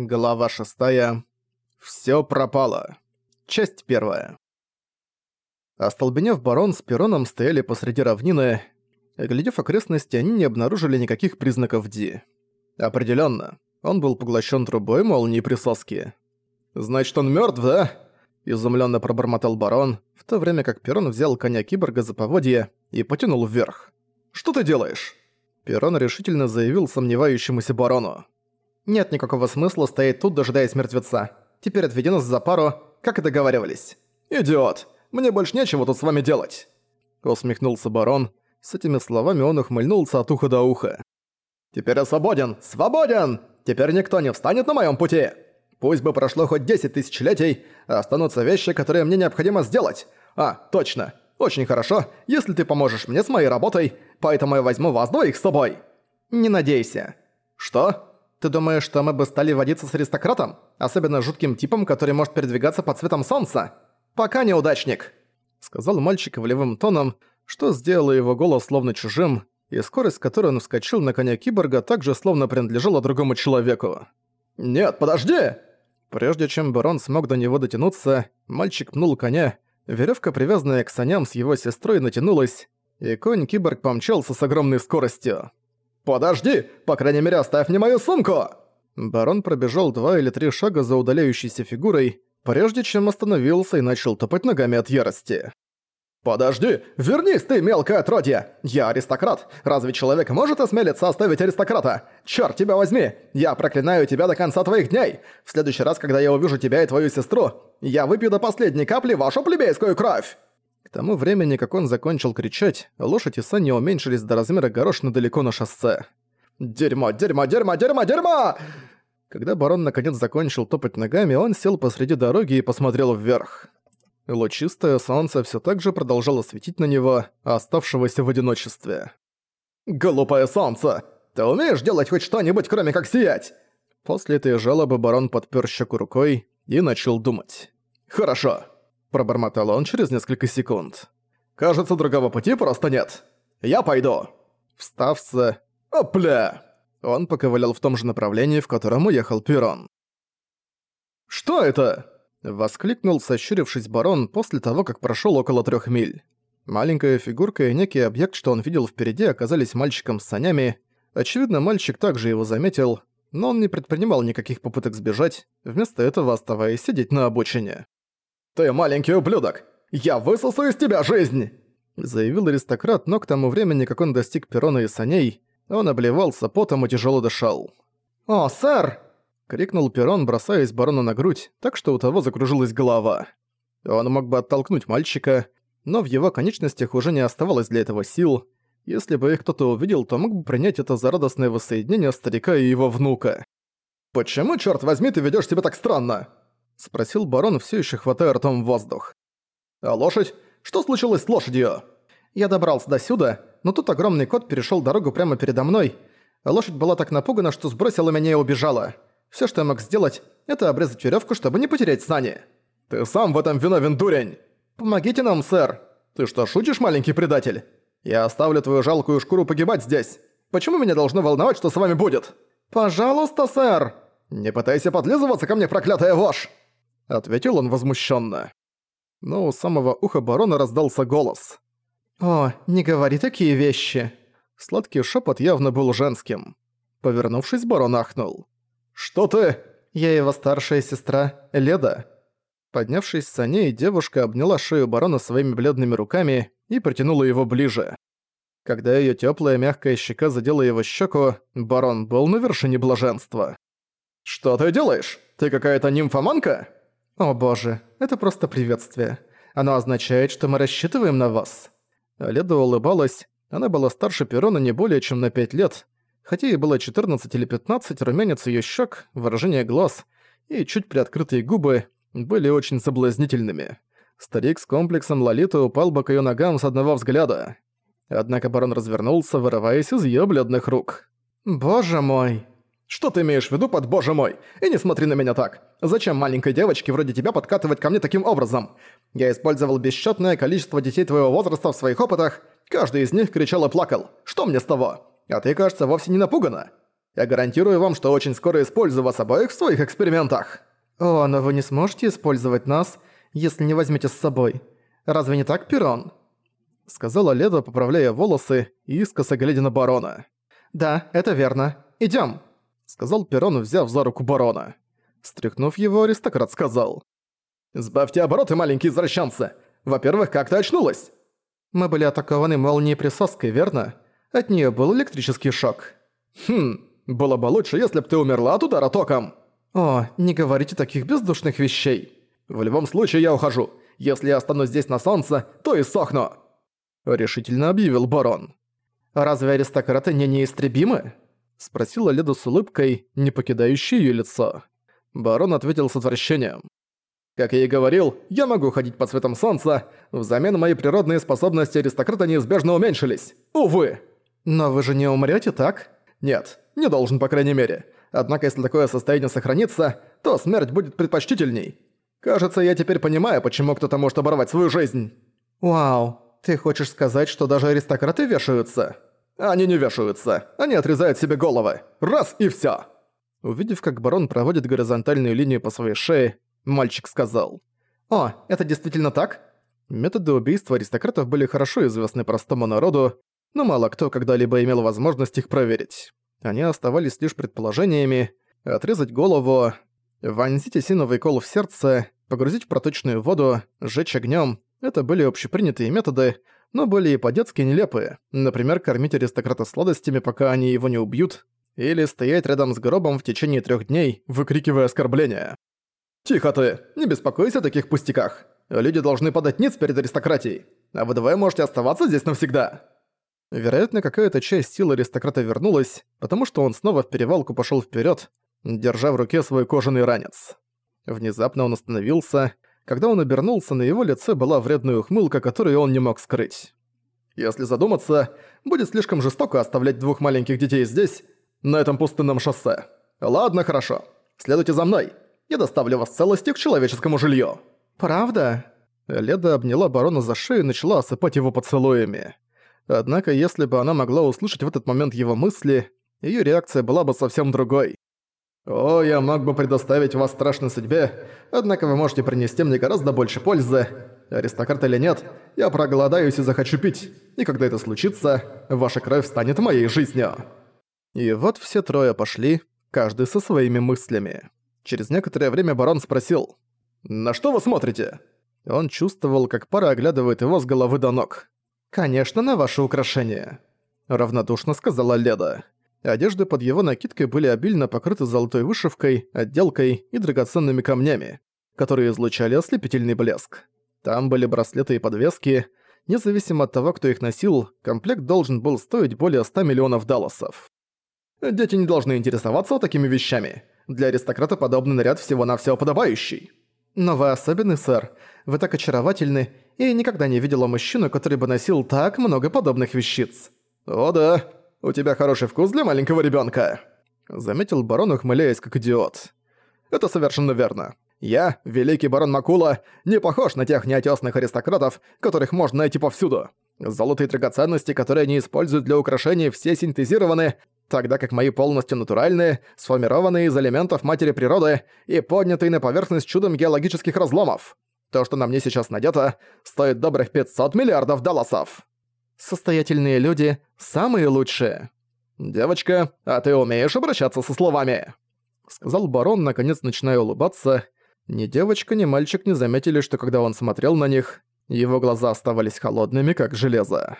Глава шестая. Всё пропало. Часть первая. Остолбенев барон с пероном стояли посреди равнины. Глядев окрестности, они не обнаружили никаких признаков Ди. Определённо, он был поглощен трубой молнии присоски. «Значит, он мёртв, да?» – изумлённо пробормотал барон, в то время как перон взял коня киборга за поводье и потянул вверх. «Что ты делаешь?» Перон решительно заявил сомневающемуся барону. Нет никакого смысла стоять тут, дожидаясь мертвеца. Теперь отведи нас за пару, как и договаривались. Идиот! Мне больше нечего тут с вами делать!» Усмехнулся барон. С этими словами он ухмыльнулся от уха до уха. «Теперь я свободен! Свободен! Теперь никто не встанет на моем пути! Пусть бы прошло хоть 10 тысячелетий, останутся вещи, которые мне необходимо сделать. А, точно! Очень хорошо, если ты поможешь мне с моей работой, поэтому я возьму вас двоих с собой!» «Не надейся!» «Что?» Ты думаешь, что мы бы стали водиться с аристократом? Особенно жутким типом, который может передвигаться под цветом солнца? Пока неудачник!» Сказал мальчик волевым тоном, что сделало его голос словно чужим, и скорость, с которой он вскочил на коня киборга, также словно принадлежала другому человеку. «Нет, подожди!» Прежде чем барон смог до него дотянуться, мальчик пнул коня, веревка, привязанная к саням с его сестрой, натянулась, и конь-киборг помчался с огромной скоростью. «Подожди! По крайней мере, оставь мне мою сумку!» Барон пробежал два или три шага за удаляющейся фигурой, прежде чем остановился и начал топать ногами от ярости. «Подожди! Вернись ты, мелкое отродье! Я аристократ! Разве человек может осмелиться оставить аристократа? Чёрт тебя возьми! Я проклинаю тебя до конца твоих дней! В следующий раз, когда я увижу тебя и твою сестру, я выпью до последней капли вашу плебейскую кровь!» К тому времени, как он закончил кричать, лошадь и сани уменьшились до размера горошины далеко на шоссе. «Дерьмо, дерьмо, дерьмо, дерьмо, дерьмо!» Когда барон наконец закончил топать ногами, он сел посреди дороги и посмотрел вверх. Лучистое солнце все так же продолжало светить на него, оставшегося в одиночестве. «Глупое солнце! Ты умеешь делать хоть что-нибудь, кроме как сиять?» После этой жалобы барон подпер щеку рукой и начал думать. «Хорошо. Пробормотал он через несколько секунд. «Кажется, другого пути просто нет. Я пойду». Встав с... «Опля!» Он поковылял в том же направлении, в котором уехал Пирон. «Что это?» — воскликнул, сощурившись барон после того, как прошёл около трёх миль. Маленькая фигурка и некий объект, что он видел впереди, оказались мальчиком с санями. Очевидно, мальчик также его заметил, но он не предпринимал никаких попыток сбежать, вместо этого оставаясь сидеть на обочине. «Ты маленький ублюдок! Я высосу из тебя жизнь!» Заявил аристократ, но к тому времени, как он достиг перрона и саней, он обливался потом и тяжело дышал. «О, сэр!» — крикнул перрон, бросаясь барону на грудь, так что у того закружилась голова. Он мог бы оттолкнуть мальчика, но в его конечностях уже не оставалось для этого сил. Если бы их кто-то увидел, то мог бы принять это за радостное воссоединение старика и его внука. «Почему, черт возьми, ты ведешь себя так странно?» — спросил барон, все еще хватая ртом воздух. «А лошадь? Что случилось с лошадью?» Я добрался до сюда, но тут огромный кот перешел дорогу прямо передо мной. Лошадь была так напугана, что сбросила меня и убежала. Все, что я мог сделать, это обрезать веревку, чтобы не потерять сани. «Ты сам в этом виновен, дурень!» «Помогите нам, сэр!» «Ты что, шутишь, маленький предатель? Я оставлю твою жалкую шкуру погибать здесь. Почему меня должно волновать, что с вами будет?» «Пожалуйста, сэр!» «Не пытайся подлизываться ко мне, проклятая вошь!» Ответил он возмущенно. Но у самого уха барона раздался голос. «О, не говори такие вещи!» Сладкий шепот явно был женским. Повернувшись, барон ахнул. «Что ты?» «Я его старшая сестра, Леда». Поднявшись с саней, девушка обняла шею барона своими бледными руками и притянула его ближе. Когда её тёплая мягкая щека задела его щеку, барон был на вершине блаженства. «Что ты делаешь? Ты какая-то нимфоманка?» «О боже, это просто приветствие. Оно означает, что мы рассчитываем на вас». Леда улыбалась. Она была старше Перона не более чем на пять лет. Хотя ей было 14 или 15, румянец её щек, выражение глаз и чуть приоткрытые губы были очень соблазнительными. Старик с комплексом Лолиты упал бы к её ногам с одного взгляда. Однако барон развернулся, вырываясь из её бледных рук. «Боже мой!» «Что ты имеешь в виду под «боже мой»? И не смотри на меня так. Зачем маленькой девочке вроде тебя подкатывать ко мне таким образом? Я использовал бесчетное количество детей твоего возраста в своих опытах. Каждый из них кричал и плакал. Что мне с того? А ты, кажется, вовсе не напугана. Я гарантирую вам, что очень скоро использую вас обоих в своих экспериментах». «О, но вы не сможете использовать нас, если не возьмете с собой. Разве не так, Перрон?» Сказала Леда, поправляя волосы и искоса глядя на барона. «Да, это верно. Идём!» Сказал Перрон, взяв за руку барона. Стряхнув его, аристократ сказал. «Сбавьте обороты, маленькие извращенцы! Во-первых, как ты очнулась?» «Мы были атакованы молнией присоской, верно? От неё был электрический шок». «Хм, было бы лучше, если бы ты умерла от удара током». «О, не говорите таких бездушных вещей». «В любом случае я ухожу. Если я останусь здесь на солнце, то и сохну!» Решительно объявил барон. «Разве аристократы не неистребимы?» Спросила Леда с улыбкой, не покидающей её лицо. Барон ответил с отвращением. «Как я и говорил, я могу ходить под светом солнца, взамен мои природные способности аристократа неизбежно уменьшились. Увы!» «Но вы же не умрёте, так?» «Нет, не должен, по крайней мере. Однако, если такое состояние сохранится, то смерть будет предпочтительней. Кажется, я теперь понимаю, почему кто-то может оборвать свою жизнь». «Вау, ты хочешь сказать, что даже аристократы вешаются?» «Они не вешаются. Они отрезают себе головы. Раз и всё!» Увидев, как барон проводит горизонтальную линию по своей шее, мальчик сказал. «О, это действительно так?» Методы убийства аристократов были хорошо известны простому народу, но мало кто когда-либо имел возможность их проверить. Они оставались лишь предположениями. Отрезать голову, вонзить осиновый кол в сердце, погрузить в проточную воду, сжечь огнем — это были общепринятые методы, но были и по-детски нелепые. Например, кормить аристократа сладостями, пока они его не убьют, или стоять рядом с гробом в течение трех дней, выкрикивая оскорбления. «Тихо ты! Не беспокойся о таких пустяках! Люди должны подать ниц перед аристократией, а вы двое можете оставаться здесь навсегда!» Вероятно, какая-то часть силы аристократа вернулась, потому что он снова в перевалку пошёл вперёд, держа в руке свой кожаный ранец. Внезапно он остановился. Когда он обернулся, на его лице была вредная ухмылка, которую он не мог скрыть. Если задуматься, будет слишком жестоко оставлять двух маленьких детей здесь, на этом пустынном шоссе. Ладно, хорошо. Следуйте за мной. Я доставлю вас целости к человеческому жилью. Правда? Леда обняла барона за шею и начала осыпать его поцелуями. Однако, если бы она могла услышать в этот момент его мысли, её реакция была бы совсем другой. «О, я мог бы предоставить вас страшной судьбе, однако вы можете принести мне гораздо больше пользы. Аристократ или нет, я проголодаюсь и захочу пить, и когда это случится, ваша кровь станет моей жизнью». И вот все трое пошли, каждый со своими мыслями. Через некоторое время барон спросил, «На что вы смотрите?» Он чувствовал, как пара оглядывает его с головы до ног. «Конечно, на ваше украшение», — равнодушно сказала Леда. Одежды под его накидкой были обильно покрыты золотой вышивкой, отделкой и драгоценными камнями, которые излучали ослепительный блеск. Там были браслеты и подвески. Независимо от того, кто их носил, комплект должен был стоить более 100 миллионов далласов. Дети не должны интересоваться такими вещами. Для аристократа подобный наряд всего-навсего подобающий. Но вы особенный, сэр. Вы так очаровательны, и никогда не видела мужчину, который бы носил так много подобных вещиц. О да, у тебя хороший вкус для маленького ребенка, заметил барон, ухмыляясь как идиот. Это совершенно верно. Я, великий барон Макула, не похож на тех неотесных аристократов, которых можно найти повсюду. Золотые драгоценности, которые они используют для украшений, все синтезированы, тогда как мои полностью натуральные, сформированные из элементов матери природы и поднятые на поверхность чудом геологических разломов. То, что на мне сейчас надето, стоит добрых 500 миллиардов долларов. Состоятельные люди – самые лучшие. «Девочка, а ты умеешь обращаться со словами?» Сказал барон, наконец начиная улыбаться. Ни девочка, ни мальчик не заметили, что когда он смотрел на них, его глаза оставались холодными, как железо.